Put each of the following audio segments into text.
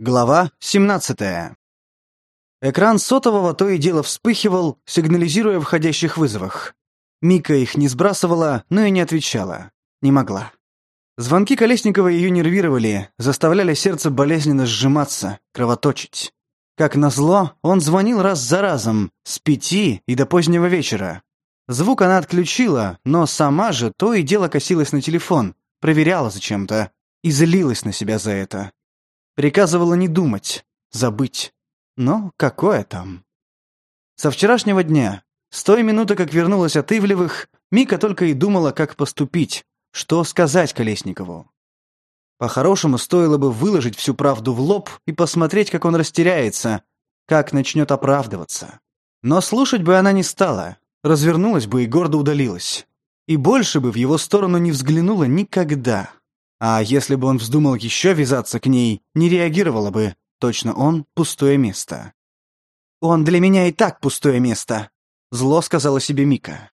Глава 17. Экран сотового то и дело вспыхивал, сигнализируя о входящих вызовах. Мика их не сбрасывала, но и не отвечала. Не могла. Звонки Колесникова ее нервировали, заставляли сердце болезненно сжиматься, кровоточить. Как назло, он звонил раз за разом, с пяти и до позднего вечера. Звук она отключила, но сама же то и дело косилась на телефон, проверяла зачем-то и злилась на себя за это. Приказывала не думать, забыть. Но какое там? Со вчерашнего дня, с той минуты, как вернулась от Ивлевых, Мика только и думала, как поступить, что сказать Колесникову. По-хорошему, стоило бы выложить всю правду в лоб и посмотреть, как он растеряется, как начнет оправдываться. Но слушать бы она не стала, развернулась бы и гордо удалилась. И больше бы в его сторону не взглянула никогда. А если бы он вздумал еще вязаться к ней, не реагировала бы. Точно он — пустое место. «Он для меня и так пустое место», — зло сказала себе Мика.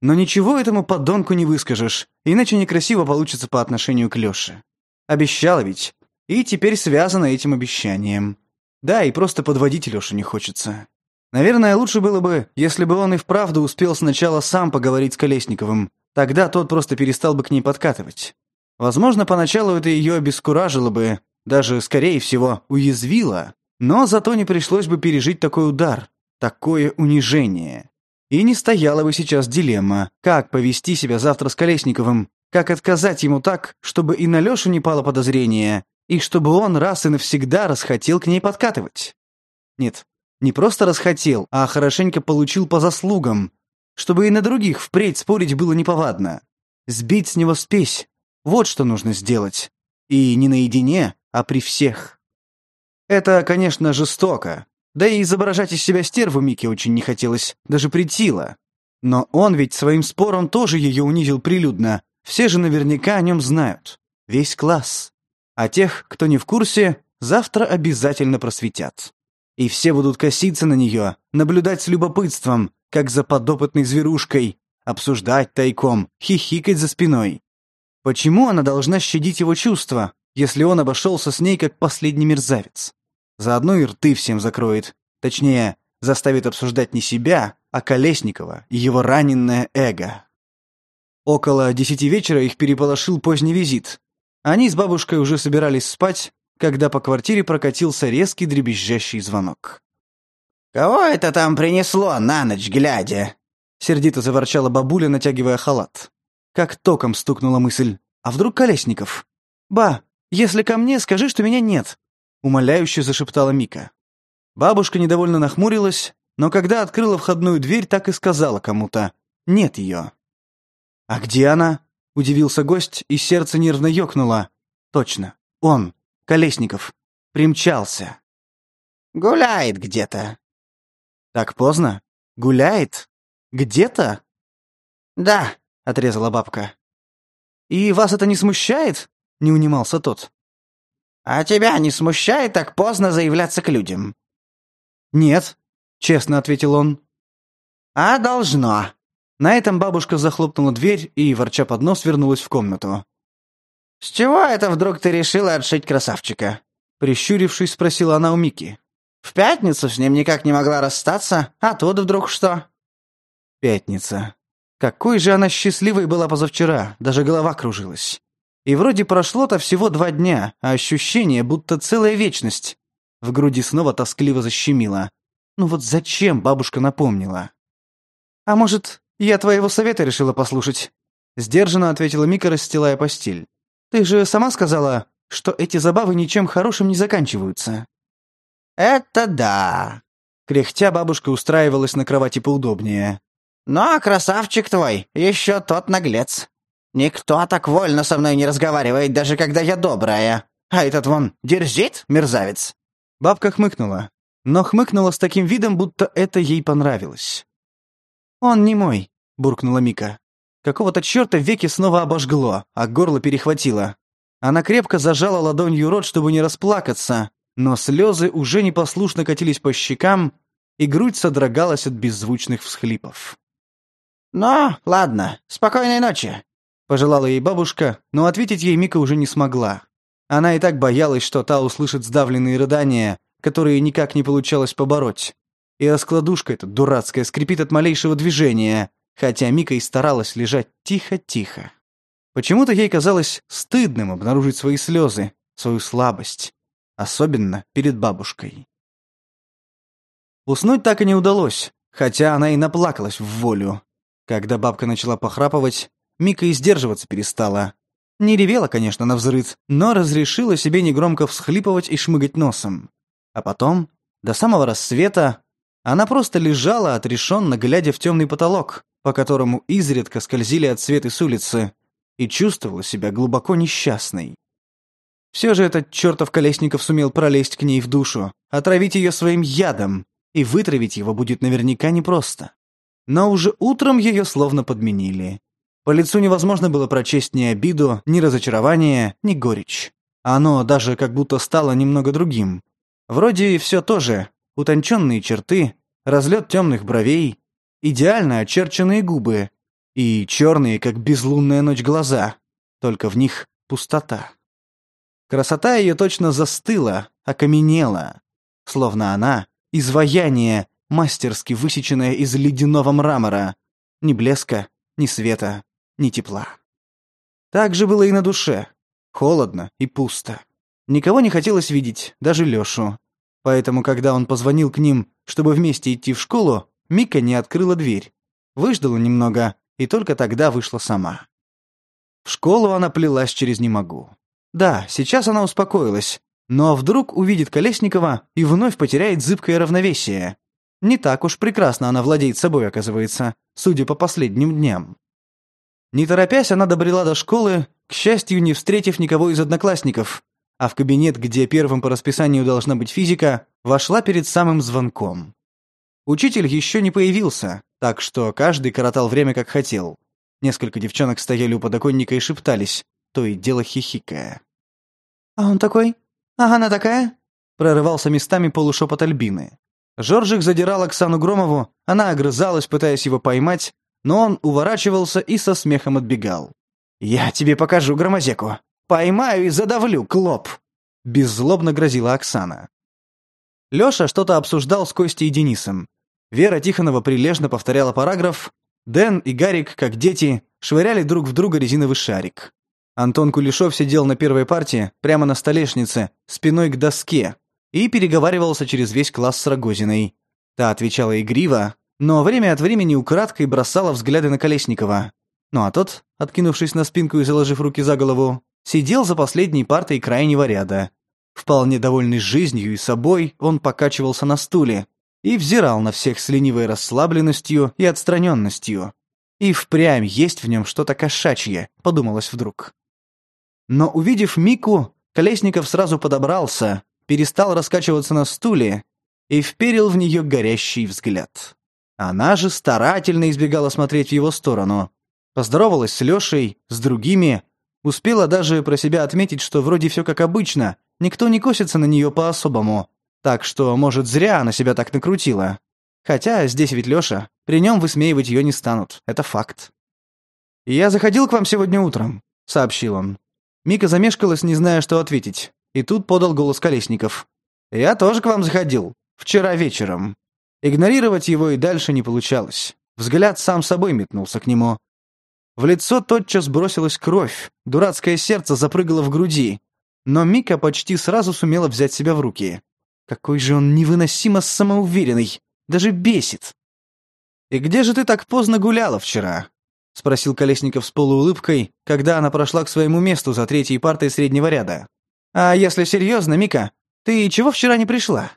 «Но ничего этому подонку не выскажешь, иначе некрасиво получится по отношению к Лёше. Обещала ведь, и теперь связана этим обещанием. Да, и просто подводить Лёшу не хочется. Наверное, лучше было бы, если бы он и вправду успел сначала сам поговорить с Колесниковым, тогда тот просто перестал бы к ней подкатывать». Возможно, поначалу это ее обескуражило бы, даже, скорее всего, уязвило, но зато не пришлось бы пережить такой удар, такое унижение. И не стояла бы сейчас дилемма, как повести себя завтра с Колесниковым, как отказать ему так, чтобы и на Лешу не пало подозрение, и чтобы он раз и навсегда расхотел к ней подкатывать. Нет, не просто расхотел, а хорошенько получил по заслугам, чтобы и на других впредь спорить было неповадно. Сбить с него спесь, вот что нужно сделать. И не наедине, а при всех. Это, конечно, жестоко. Да и изображать из себя стерву Мике очень не хотелось, даже притило. Но он ведь своим спором тоже ее унизил прилюдно. Все же наверняка о нем знают. Весь класс. А тех, кто не в курсе, завтра обязательно просветят. И все будут коситься на нее, наблюдать с любопытством, как за подопытной зверушкой, обсуждать тайком, хихикать за спиной. Почему она должна щадить его чувства, если он обошелся с ней как последний мерзавец? Заодно и рты всем закроет. Точнее, заставит обсуждать не себя, а Колесникова и его раненное эго. Около десяти вечера их переполошил поздний визит. Они с бабушкой уже собирались спать, когда по квартире прокатился резкий дребезжащий звонок. «Кого это там принесло на ночь глядя?» Сердито заворчала бабуля, натягивая халат. Как током стукнула мысль. А вдруг Колесников? «Ба, если ко мне, скажи, что меня нет!» Умоляюще зашептала Мика. Бабушка недовольно нахмурилась, но когда открыла входную дверь, так и сказала кому-то. «Нет ее». «А где она?» — удивился гость, и сердце нервно ёкнуло. «Точно. Он, Колесников, примчался». «Гуляет где-то». «Так поздно? Гуляет? Где-то?» «Да», отрезала бабка. «И вас это не смущает?» — не унимался тот. «А тебя не смущает так поздно заявляться к людям?» «Нет», — честно ответил он. «А должно». На этом бабушка захлопнула дверь и, ворча под нос, вернулась в комнату. «С чего это вдруг ты решила отшить красавчика?» Прищурившись, спросила она у Мики. «В пятницу с ним никак не могла расстаться, а тут вдруг что?» «Пятница», какой же она счастливой была позавчера, даже голова кружилась. И вроде прошло-то всего два дня, а ощущение, будто целая вечность. В груди снова тоскливо защемило. Ну вот зачем бабушка напомнила? «А может, я твоего совета решила послушать?» Сдержанно ответила Мика, расстилая постель. «Ты же сама сказала, что эти забавы ничем хорошим не заканчиваются». «Это да!» Кряхтя бабушка устраивалась на кровати поудобнее. Но красавчик твой, еще тот наглец. Никто так вольно со мной не разговаривает, даже когда я добрая. А этот вон дерзит, мерзавец!» Бабка хмыкнула, но хмыкнула с таким видом, будто это ей понравилось. «Он не мой», — буркнула Мика. Какого-то черта веки снова обожгло, а горло перехватило. Она крепко зажала ладонью рот, чтобы не расплакаться, но слезы уже непослушно катились по щекам, и грудь содрогалась от беззвучных всхлипов. «Но, ладно, спокойной ночи», – пожелала ей бабушка, но ответить ей Мика уже не смогла. Она и так боялась, что та услышит сдавленные рыдания, которые никак не получалось побороть. И раскладушка эта дурацкая скрипит от малейшего движения, хотя Мика и старалась лежать тихо-тихо. Почему-то ей казалось стыдным обнаружить свои слезы, свою слабость, особенно перед бабушкой. Уснуть так и не удалось, хотя она и наплакалась в волю, когда бабка начала похрапывать, Мика и сдерживаться перестала. Не ревела, конечно, на взрыв, но разрешила себе негромко всхлипывать и шмыгать носом. А потом, до самого рассвета, она просто лежала отрешенно, глядя в темный потолок, по которому изредка скользили отсветы с улицы, и чувствовала себя глубоко несчастной. Все же этот чертов Колесников сумел пролезть к ней в душу, отравить ее своим ядом, и вытравить его будет наверняка непросто. Но уже утром ее словно подменили. По лицу невозможно было прочесть ни обиду, ни разочарование, ни горечь. Оно даже как будто стало немного другим. Вроде все то же. Утонченные черты, разлет темных бровей, идеально очерченные губы и черные, как безлунная ночь, глаза. Только в них пустота. Красота ее точно застыла, окаменела. Словно она — изваяние, мастерски высеченная из ледяного мрамора. Ни блеска, ни света, ни тепла. Так же было и на душе. Холодно и пусто. Никого не хотелось видеть, даже Лёшу. Поэтому, когда он позвонил к ним, чтобы вместе идти в школу, Мика не открыла дверь. Выждала немного и только тогда вышла сама. В школу она плелась через «не могу». Да, сейчас она успокоилась, но вдруг увидит Колесникова и вновь потеряет зыбкое равновесие. Не так уж прекрасно она владеет собой, оказывается, судя по последним дням. Не торопясь, она добрела до школы, к счастью, не встретив никого из одноклассников, а в кабинет, где первым по расписанию должна быть физика, вошла перед самым звонком. Учитель еще не появился, так что каждый коротал время как хотел. Несколько девчонок стояли у подоконника и шептались, то и дело хихикая. «А он такой? А она такая?» Прорывался местами полушепот Альбины. Жоржик задирал Оксану Громову, она огрызалась, пытаясь его поймать, но он уворачивался и со смехом отбегал. «Я тебе покажу громозеку. Поймаю и задавлю, клоп!» Беззлобно грозила Оксана. Лёша что-то обсуждал с Костей и Денисом. Вера Тихонова прилежно повторяла параграф. Дэн и Гарик, как дети, швыряли друг в друга резиновый шарик. Антон Кулешов сидел на первой партии, прямо на столешнице, спиной к доске, и переговаривался через весь класс с Рогозиной. Та отвечала игриво, но время от времени украдкой бросала взгляды на Колесникова. Ну а тот, откинувшись на спинку и заложив руки за голову, сидел за последней партой крайнего ряда. Вполне довольный жизнью и собой, он покачивался на стуле и взирал на всех с ленивой расслабленностью и отстраненностью. И впрямь есть в нем что-то кошачье, подумалось вдруг. Но увидев Мику, Колесников сразу подобрался, перестал раскачиваться на стуле и вперил в нее горящий взгляд. Она же старательно избегала смотреть в его сторону. Поздоровалась с Лешей, с другими, успела даже про себя отметить, что вроде все как обычно, никто не косится на нее по-особому. Так что, может, зря она себя так накрутила. Хотя здесь ведь Лёша, при нем высмеивать ее не станут, это факт. «Я заходил к вам сегодня утром», — сообщил он. Мика замешкалась, не зная, что ответить. И тут подал голос Колесников. «Я тоже к вам заходил. Вчера вечером». Игнорировать его и дальше не получалось. Взгляд сам собой метнулся к нему. В лицо тотчас бросилась кровь, дурацкое сердце запрыгало в груди. Но Мика почти сразу сумела взять себя в руки. Какой же он невыносимо самоуверенный, даже бесит. «И где же ты так поздно гуляла вчера?» — спросил Колесников с полуулыбкой, когда она прошла к своему месту за третьей партой среднего ряда. А если серьезно, Мика, ты чего вчера не пришла?»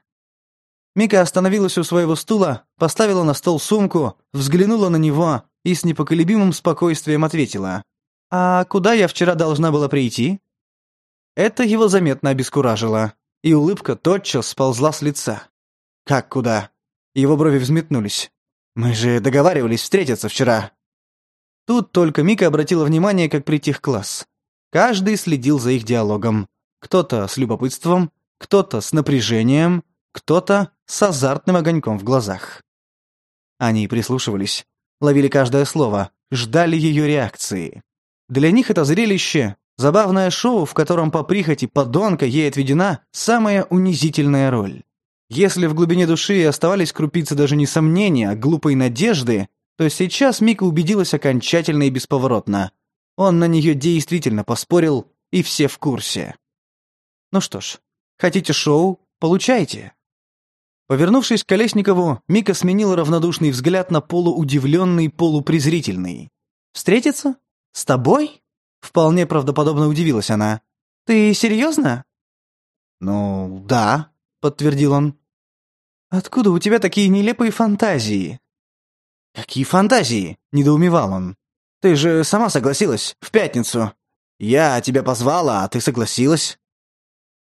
Мика остановилась у своего стула, поставила на стол сумку, взглянула на него и с непоколебимым спокойствием ответила. «А куда я вчера должна была прийти?» Это его заметно обескуражило, и улыбка тотчас сползла с лица. «Как куда?» Его брови взметнулись. «Мы же договаривались встретиться вчера». Тут только Мика обратила внимание, как притих класс. Каждый следил за их диалогом. Кто-то с любопытством, кто-то с напряжением, кто-то с азартным огоньком в глазах. Они прислушивались, ловили каждое слово, ждали ее реакции. Для них это зрелище — забавное шоу, в котором по прихоти подонка ей отведена самая унизительная роль. Если в глубине души и оставались крупицы даже не сомнения, а глупой надежды, то сейчас Мика убедилась окончательно и бесповоротно. Он на нее действительно поспорил, и все в курсе. Ну что ж, хотите шоу? Получайте. Повернувшись к Колесникову, Мика сменил равнодушный взгляд на полуудивленный, полупрезрительный. «Встретиться? С тобой?» Вполне правдоподобно удивилась она. «Ты серьезно?» «Ну, да», — подтвердил он. «Откуда у тебя такие нелепые фантазии?» «Какие фантазии?» — недоумевал он. «Ты же сама согласилась в пятницу. Я тебя позвала, а ты согласилась.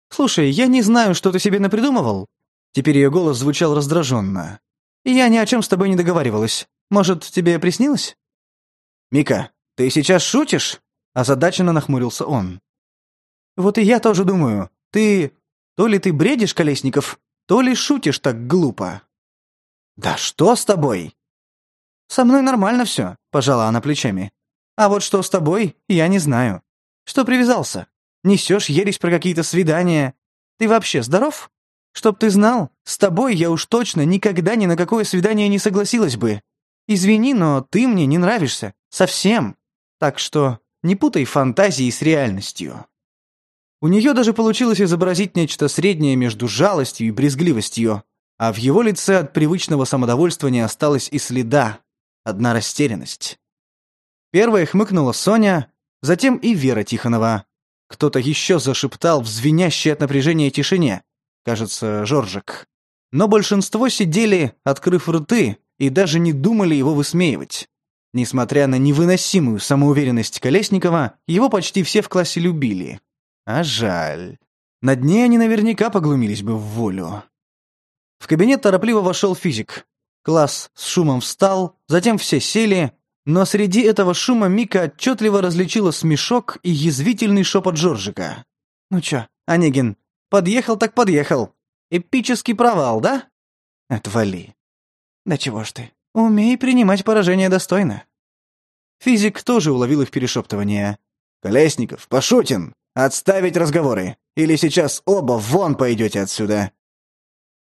«Слушай, я не знаю, что ты себе напридумывал». Теперь ее голос звучал раздраженно. «И я ни о чем с тобой не договаривалась. Может, тебе приснилось?» «Мика, ты сейчас шутишь?» Озадаченно нахмурился он. «Вот и я тоже думаю. Ты... То ли ты бредишь, Колесников, то ли шутишь так глупо». «Да что с тобой?» «Со мной нормально все», — пожала она плечами. «А вот что с тобой, я не знаю. Что привязался?» несешь ересь про какие-то свидания. Ты вообще здоров? Чтоб ты знал, с тобой я уж точно никогда ни на какое свидание не согласилась бы. Извини, но ты мне не нравишься. Совсем. Так что не путай фантазии с реальностью». У нее даже получилось изобразить нечто среднее между жалостью и брезгливостью, а в его лице от привычного самодовольства не осталось и следа. Одна растерянность. Первая хмыкнула Соня, затем и Вера Тихонова. Кто-то еще зашептал в звенящей от напряжения тишине. Кажется, Жоржик. Но большинство сидели, открыв рты, и даже не думали его высмеивать. Несмотря на невыносимую самоуверенность Колесникова, его почти все в классе любили. А жаль. На дне они наверняка поглумились бы в волю. В кабинет торопливо вошел физик. Класс с шумом встал, затем все сели, но среди этого шума Мика отчетливо различила смешок и язвительный шепот Джорджика. «Ну чё, Онегин, подъехал так подъехал. Эпический провал, да?» «Отвали». «Да чего ж ты, умей принимать поражение достойно». Физик тоже уловил их перешептывание. «Колесников, Пашутин, отставить разговоры, или сейчас оба вон пойдете отсюда.